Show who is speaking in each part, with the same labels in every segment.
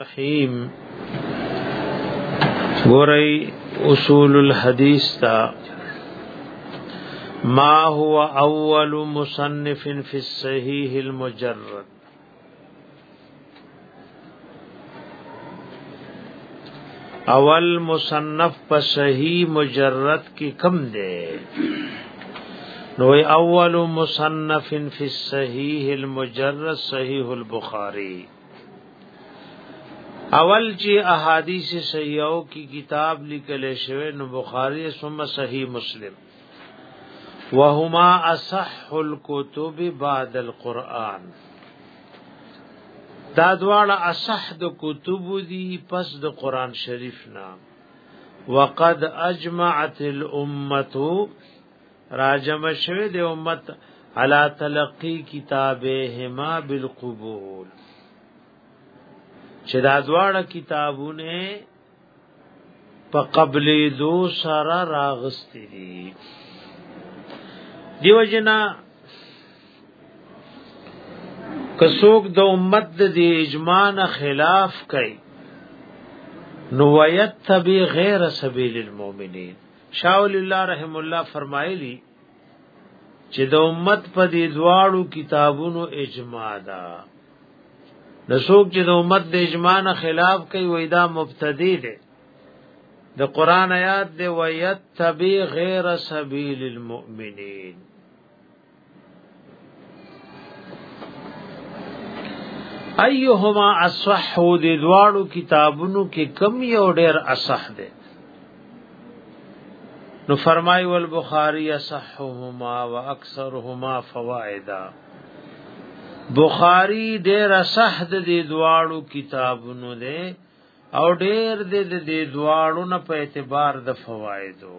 Speaker 1: رحیم ګورئ اصول الحديث تا ما هو اول مصنف في الصحيح المجرد اول مصنف په صحیح مجرد کې کم دی نو اول مصنف فی الصحیح المجرد صحیح البخاری اول چې احادیث صحیحو کی کتاب لیکل شوی نو بخاری ثم صحیح مسلم وهما اصح الكتب بعد القرآن دا دواړه اصح د کتب دي پس د قران شریف نه وقد اجمعت الامه راجم شوه د امت علا تلقی کتابهما بالقبول چې دا دواړه کتابونه په قبلې دو سره راغستې دي دیو جنا کسوک د امت د دی اجماع نه خلاف کوي نو ويتبي غیر سبیل المؤمنین شاول الله رحم الله فرمایلی چې د امت په دې دواړو کتابونو اجماع ده د څوک چې د امت د اجماع نه خلاف کوي وای دا مبتدی دی د قران آیات دی ویتبع غیر سبیل المؤمنین ايهما اصح د دواړو کتابونو کې کم یو ډېر اصح دی نو فرمای ول بخاری اصحهما واکثرهما فوائدا بخاری ډېر اصح د دې دواړو کتابونو دی او ډېر د دې دواړو نه په اعتبار د فوائدو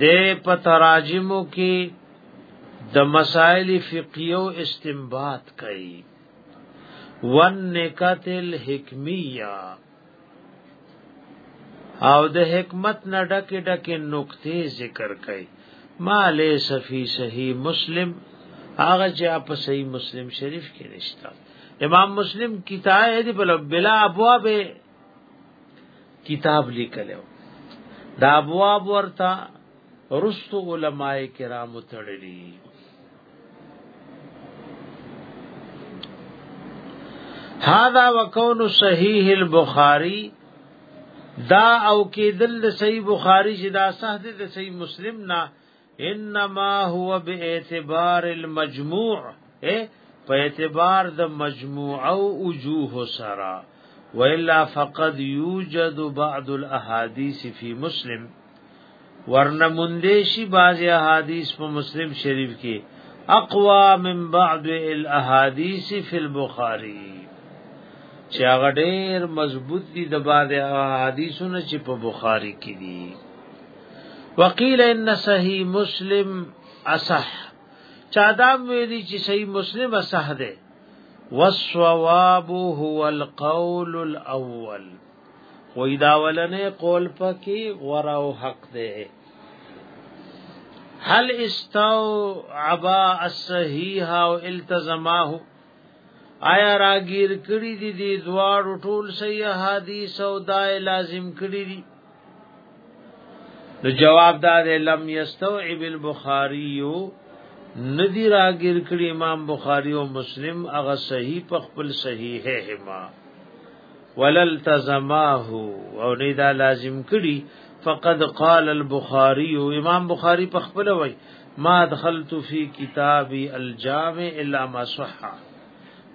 Speaker 1: د په تراجمو کې د مسائل فقهیو استنباط کوي ون نکات الحکمیه او د حکمت نه ډکه ډکه نقطې ذکر کوي ما لیس فی صحیح مسلم هغه چې په صحیح مسلم شریف کې نشته امام مسلم کتاب دی بلا ابواب کتاب لیکلو دا ابواب ورته رستو علماء کرام تړلي هذا وکون صحیح البخاری دا او کېدل د صحیح بخاری چې دا صحیح د صحیح مسلم نه انما هو باعتبار المجموع اے په اعتبار د مجموع او وجوه سرا والا فقد يوجد بعض الاحاديث في مسلم ورنه مندشي بعض احاديث په مسلم شریف کې اقوا من بعض الاحاديث في البخاري چې هغه ډېر مضبوط دي د بعض احادیثونو چې په بخاری کې دي وقيل ان صحيح مسلم اصح چا دا ویلي چې صحیح مسلم اصح ده والصواب هو القول الاول وې دا ولنې قول پکې وراو حق ده هل استو عبا الصحیح او التزماه آیا راګیر کړي دي دي دواړو ټول صحیح حدیث او دای لازم کړي دي نو جواب دا دی لم یستوعب البخاری ندی راګیر کړي امام بخاری او مسلم هغه صحیح په خپل صحیح هما ولل تزماه او نه دا لازم کړي فقد قال البخاري امام بخاري په خپل وای ما دخلت في كتابي الجامع الا ما صح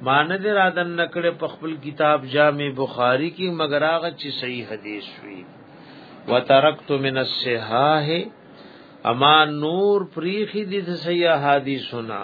Speaker 1: ما نه درا دن نکړه په خپل کتاب جامع بخاري کې مگر هغه چې صحیح حدیث وي وترکت من الصحاح اما نور پریخی دي صحیح حدیثنا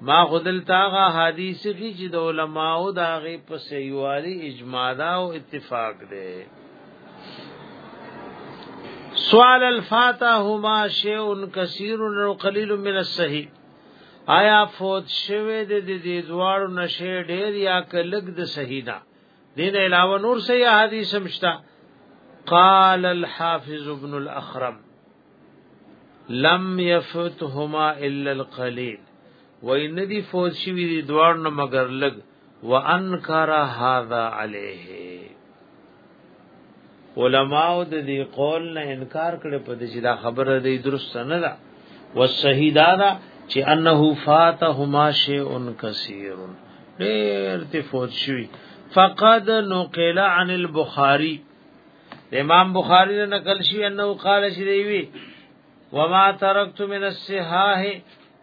Speaker 1: ما خودل تاغه حدیث کی چې د علماو دا غي په سیوالي اجماع دا او اتفاق دی سوال الفاتح هما شیء کثیر و قلیل من الصحیح آیا فوت شوه د دې دوارو نشه ډیر یا کلګ د صحیح ده دین علاوه نور صحیح حدیث مشتا قال الحافظ ابن الاخرم لم يفوتهما الا القليل وای ندی فوت شوی دی دوار نه مگر لګ وانکر هذا عليه علماء د دې قول نه انکار کړي په دې چې دا خبره دی درست نه ده والصحیح دا ده چې انه فاتهما شیء کثیر ډېر ته فوت شوی فقد نقل عن البخاری د امام بخاری نه نقل شوی انه قال شي دی وی وما ترکت من الصحاح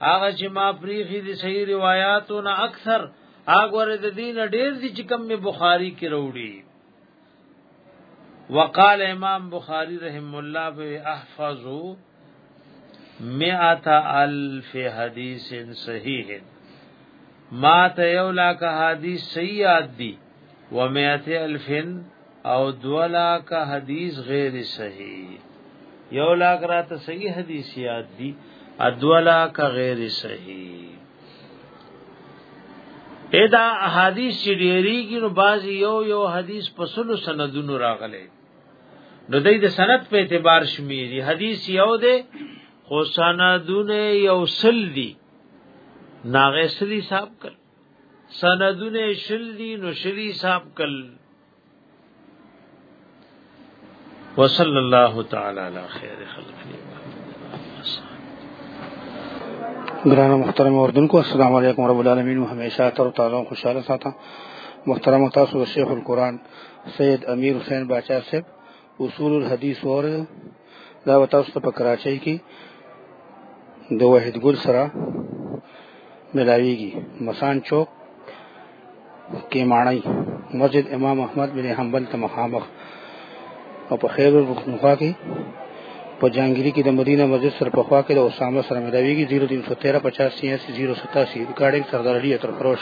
Speaker 1: هغه چې ما پریخي دي صحیح روایتو نه اکثر هغه د دین ډیر دي چې کم می بخاری کې وروړي وقال امام بخاری رحم الله به احفظو مئات الف حدیث صحیح ما ته یو لاک حدیث صحیح دي و مئات الف او دولا کا حدیث غیر صحیح یو لاک را ته صحیح حدیث یاد دی ادولا کا غیر صحیح ادا حدیث چې ډیری کې نو باز یو یو حدیث په سلو سندونو راغلی نو دای د سند په اعتبار شمیري حدیث یو دی خو سندونه یو سل دی ناغه سلی صاحب کړ سندونه شل دي نو شلی صاحب کل وصلی الله تعالی علی خیر خلقه
Speaker 2: گران محترم اردن کو السلام علیکم رب العالمین ہمیشہ تر و تازہ خوشحال ساتا محترم تاسو شیخ القرآن سید امیر حسین باچا صاحب اصول الحديث وره دا تاسو ته په کراچۍ کې د وحید ګل سره ملاویږي مسان چوک کې ماڼۍ مسجد امام احمد بن حنبل ته مخامخ او په خیر الرخنخوا کې په جانګيري کې د مدینه مسجد سره په خوا کې د اسامه سره ملاویږي 0313 50 86 087 ریکارډینګ سردار علي اتر فروش